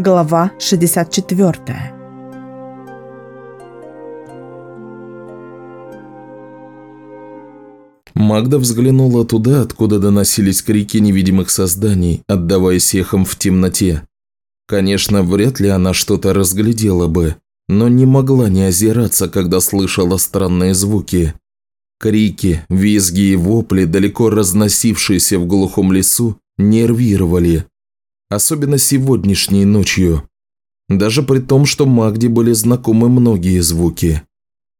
Глава 64 Магда взглянула туда, откуда доносились крики невидимых созданий, отдаваясь эхом в темноте. Конечно, вряд ли она что-то разглядела бы, но не могла не озираться, когда слышала странные звуки. Крики, визги и вопли, далеко разносившиеся в глухом лесу, нервировали. Особенно сегодняшней ночью. Даже при том, что Магде были знакомы многие звуки.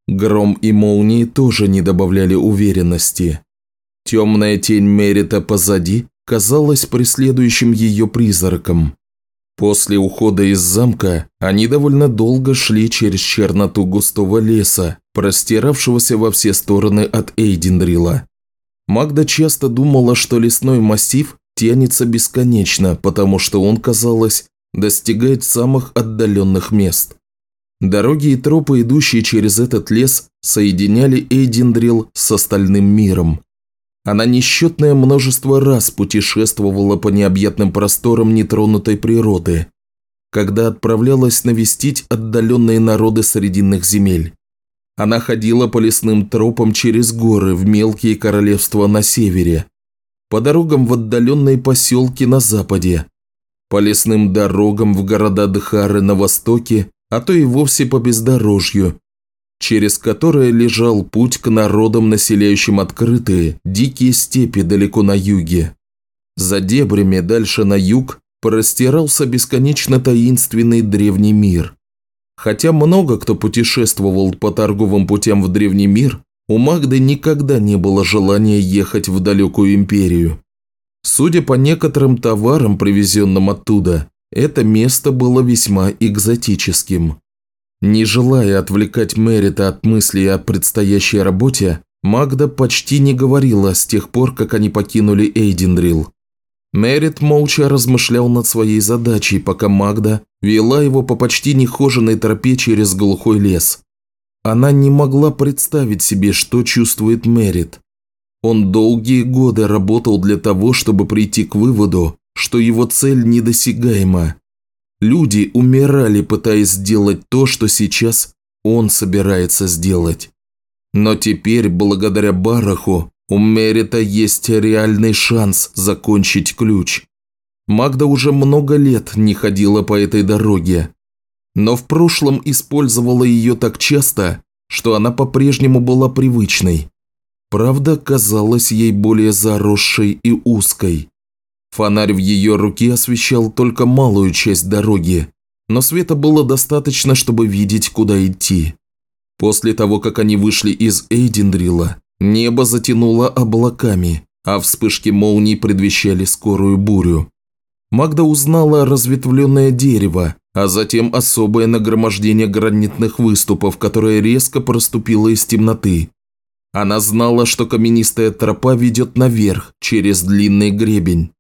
Гром и молнии тоже не добавляли уверенности. Темная тень Мерита позади казалась преследующим ее призраком. После ухода из замка они довольно долго шли через черноту густого леса, простиравшегося во все стороны от Эйдендрила. Магда часто думала, что лесной массив тянется бесконечно, потому что он, казалось, достигает самых отдаленных мест. Дороги и тропы, идущие через этот лес, соединяли Эйдендрил с остальным миром. Она несчетное множество раз путешествовала по необъятным просторам нетронутой природы, когда отправлялась навестить отдаленные народы Срединных земель. Она ходила по лесным тропам через горы в мелкие королевства на севере, по дорогам в отдаленные поселки на западе, по лесным дорогам в города Дхары на востоке, а то и вовсе по бездорожью, через которое лежал путь к народам, населяющим открытые, дикие степи далеко на юге. За дебрями дальше на юг простирался бесконечно таинственный древний мир. Хотя много кто путешествовал по торговым путям в древний мир, у Магды никогда не было желания ехать в далекую империю. Судя по некоторым товарам, привезенным оттуда, это место было весьма экзотическим. Не желая отвлекать Мэрита от мыслей о предстоящей работе, Магда почти не говорила с тех пор, как они покинули Эйдендрил. Мэрит молча размышлял над своей задачей, пока Магда вела его по почти нехоженной тропе через глухой лес. Она не могла представить себе, что чувствует Мэрит. Он долгие годы работал для того, чтобы прийти к выводу, что его цель недосягаема, Люди умирали, пытаясь сделать то, что сейчас он собирается сделать. Но теперь, благодаря Бараху, у Мерита есть реальный шанс закончить ключ. Магда уже много лет не ходила по этой дороге, но в прошлом использовала ее так часто, что она по-прежнему была привычной. Правда, казалась ей более заросшей и узкой. Фонарь в ее руке освещал только малую часть дороги, но света было достаточно, чтобы видеть, куда идти. После того, как они вышли из Эйдендрила, небо затянуло облаками, а вспышки молний предвещали скорую бурю. Магда узнала разветвленное дерево, а затем особое нагромождение гранитных выступов, которое резко проступило из темноты. Она знала, что каменистая тропа ведет наверх, через длинный гребень.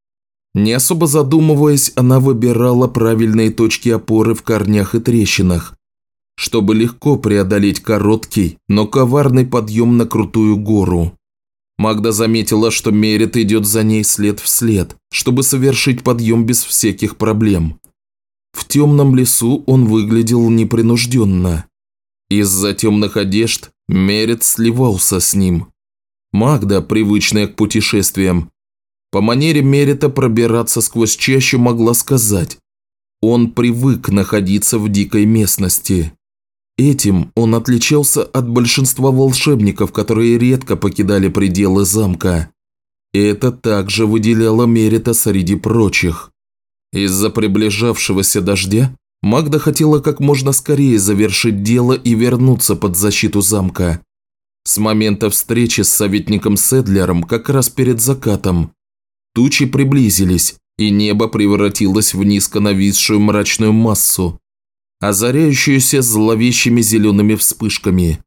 Не особо задумываясь, она выбирала правильные точки опоры в корнях и трещинах, чтобы легко преодолеть короткий, но коварный подъем на крутую гору. Магда заметила, что Мерит идет за ней след в след, чтобы совершить подъем без всяких проблем. В темном лесу он выглядел непринужденно. Из-за темных одежд Мерит сливался с ним. Магда, привычная к путешествиям, по манере Мерита пробираться сквозь чащу могла сказать. Он привык находиться в дикой местности. Этим он отличался от большинства волшебников, которые редко покидали пределы замка. Это также выделяло Мерита среди прочих. Из-за приближавшегося дождя Магда хотела как можно скорее завершить дело и вернуться под защиту замка. С момента встречи с советником Седлером как раз перед закатом Тучи приблизились, и небо превратилось в низко нависшую мрачную массу, озаряющуюся зловещими зелеными вспышками.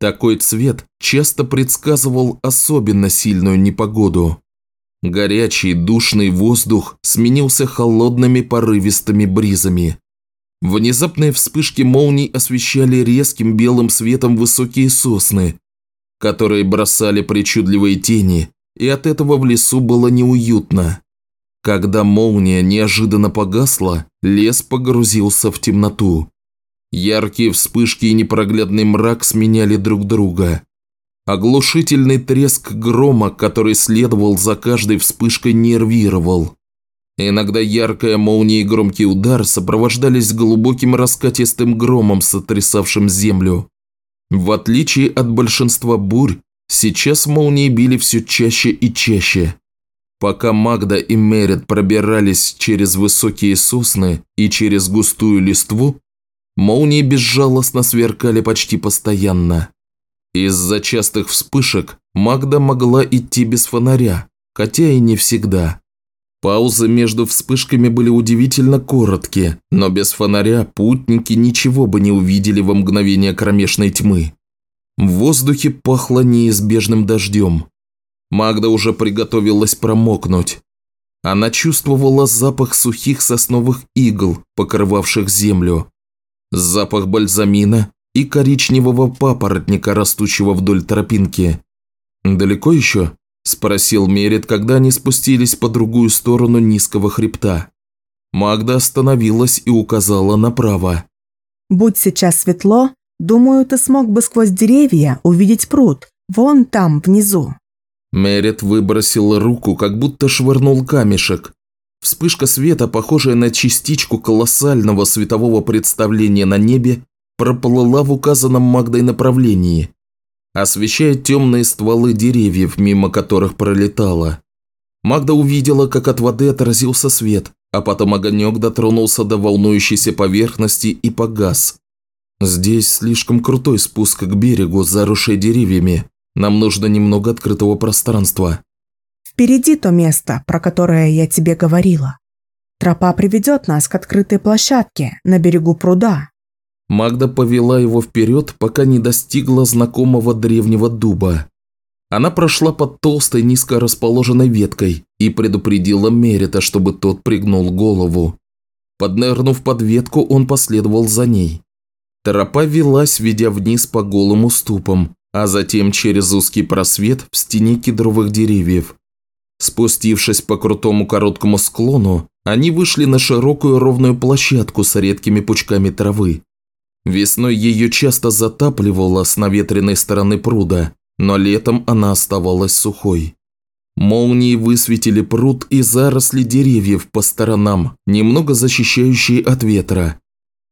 Такой цвет часто предсказывал особенно сильную непогоду. Горячий, душный воздух сменился холодными порывистыми бризами. Внезапные вспышки молний освещали резким белым светом высокие сосны, которые бросали причудливые тени, и от этого в лесу было неуютно. Когда молния неожиданно погасла, лес погрузился в темноту. Яркие вспышки и непроглядный мрак сменяли друг друга. Оглушительный треск грома, который следовал за каждой вспышкой, нервировал. Иногда яркая молния и громкий удар сопровождались глубоким раскатистым громом, сотрясавшим землю. В отличие от большинства бурь, сейчас молнии били все чаще и чаще. Пока Магда и Мерит пробирались через высокие сосны и через густую листву, молнии безжалостно сверкали почти постоянно. Из-за частых вспышек Магда могла идти без фонаря, хотя и не всегда. Паузы между вспышками были удивительно короткие, но без фонаря путники ничего бы не увидели во мгновение кромешной тьмы. В воздухе пахло неизбежным дождем. Магда уже приготовилась промокнуть. Она чувствовала запах сухих сосновых игл, покрывавших землю. Запах бальзамина и коричневого папоротника, растущего вдоль тропинки. «Далеко еще?» – спросил Мерит, когда они спустились по другую сторону низкого хребта. Магда остановилась и указала направо. «Будь сейчас светло, думаю, ты смог бы сквозь деревья увидеть пруд, вон там, внизу». Мерит выбросил руку, как будто швырнул камешек. Вспышка света, похожая на частичку колоссального светового представления на небе, проплыла в указанном Магдой направлении, освещая темные стволы деревьев, мимо которых пролетала. Магда увидела, как от воды отразился свет, а потом огонек дотронулся до волнующейся поверхности и погас. Здесь слишком крутой спуск к берегу, заросший деревьями. Нам нужно немного открытого пространства. Впереди то место, про которое я тебе говорила. Тропа приведет нас к открытой площадке на берегу пруда. Магда повела его вперед, пока не достигла знакомого древнего дуба. Она прошла под толстой низко расположенной веткой и предупредила Мерита, чтобы тот пригнул голову. Поднырнув под ветку, он последовал за ней. Тропа велась, ведя вниз по голым уступам, а затем через узкий просвет в стене кедровых деревьев. Спустившись по крутому короткому склону, они вышли на широкую ровную площадку с редкими пучками травы. Весной ее часто затапливало с наветренной стороны пруда, но летом она оставалась сухой. Молнии высветили пруд и заросли деревьев по сторонам, немного защищающие от ветра.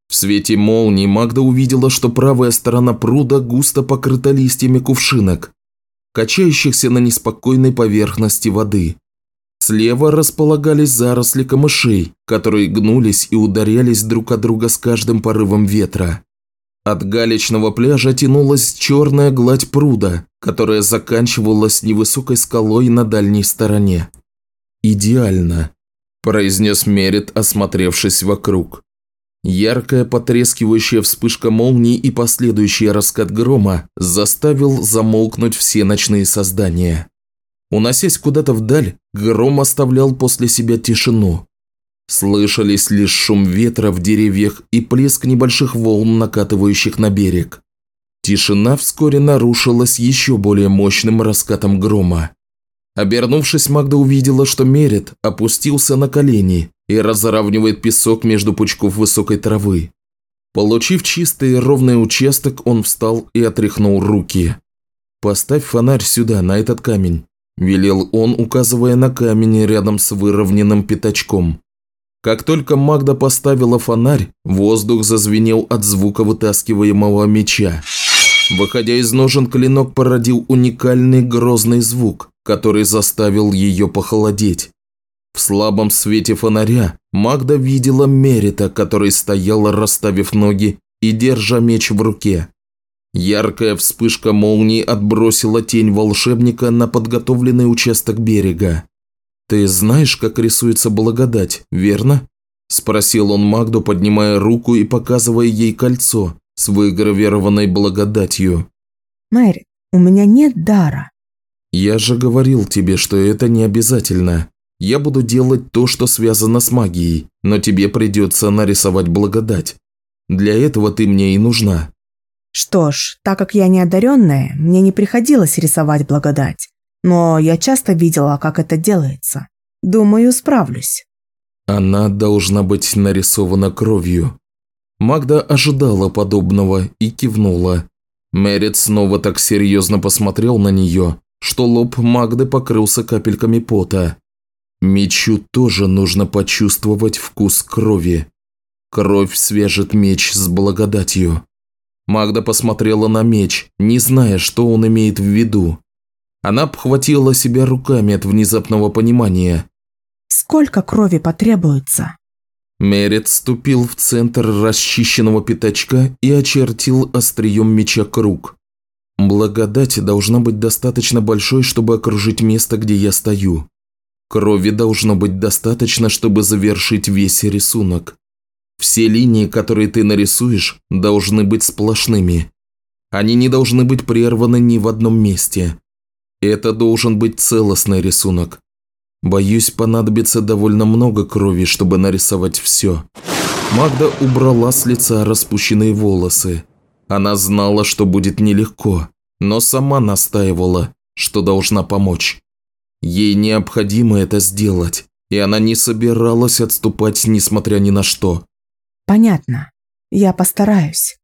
В свете молнии Магда увидела, что правая сторона пруда густо покрыта листьями кувшинок, качающихся на неспокойной поверхности воды. Слева располагались заросли камышей, которые гнулись и ударялись друг от друга с каждым порывом ветра. От галечного пляжа тянулась черная гладь пруда, которая заканчивалась невысокой скалой на дальней стороне. «Идеально», – произнес Мерит, осмотревшись вокруг. Яркая потрескивающая вспышка молнии и последующий раскат грома заставил замолкнуть все ночные создания. Уносясь куда-то вдаль, гром оставлял после себя тишину. Слышались лишь шум ветра в деревьях и плеск небольших волн, накатывающих на берег. Тишина вскоре нарушилась еще более мощным раскатом грома. Обернувшись, Магда увидела, что Мерит опустился на колени и разравнивает песок между пучков высокой травы. Получив чистый и ровный участок, он встал и отряхнул руки. «Поставь фонарь сюда, на этот камень», – велел он, указывая на камень рядом с выровненным пятачком. Как только Магда поставила фонарь, воздух зазвенел от звука вытаскиваемого меча. Выходя из ножен, клинок породил уникальный грозный звук, который заставил ее похолодеть. В слабом свете фонаря Магда видела Мерита, который стоял, расставив ноги и держа меч в руке. Яркая вспышка молнии отбросила тень волшебника на подготовленный участок берега. «Ты знаешь, как рисуется благодать, верно?» – спросил он Магду, поднимая руку и показывая ей кольцо с выгравированной благодатью. «Мэри, у меня нет дара». «Я же говорил тебе, что это не обязательно. Я буду делать то, что связано с магией, но тебе придется нарисовать благодать. Для этого ты мне и нужна. Что ж, так как я не одаренная, мне не приходилось рисовать благодать. Но я часто видела, как это делается. Думаю, справлюсь. Она должна быть нарисована кровью. Магда ожидала подобного и кивнула. Мерит снова так серьезно посмотрел на нее, что лоб Магды покрылся капельками пота. Мечу тоже нужно почувствовать вкус крови. Кровь свяжет меч с благодатью. Магда посмотрела на меч, не зная, что он имеет в виду. Она обхватила себя руками от внезапного понимания. «Сколько крови потребуется?» Мерет ступил в центр расчищенного пятачка и очертил острием меча круг. Благодать должна быть достаточно большой, чтобы окружить место, где я стою. Крови должно быть достаточно, чтобы завершить весь рисунок. Все линии, которые ты нарисуешь, должны быть сплошными. Они не должны быть прерваны ни в одном месте. Это должен быть целостный рисунок. Боюсь, понадобится довольно много крови, чтобы нарисовать все. Магда убрала с лица распущенные волосы. Она знала, что будет нелегко, но сама настаивала, что должна помочь. Ей необходимо это сделать, и она не собиралась отступать, несмотря ни на что. Понятно. Я постараюсь.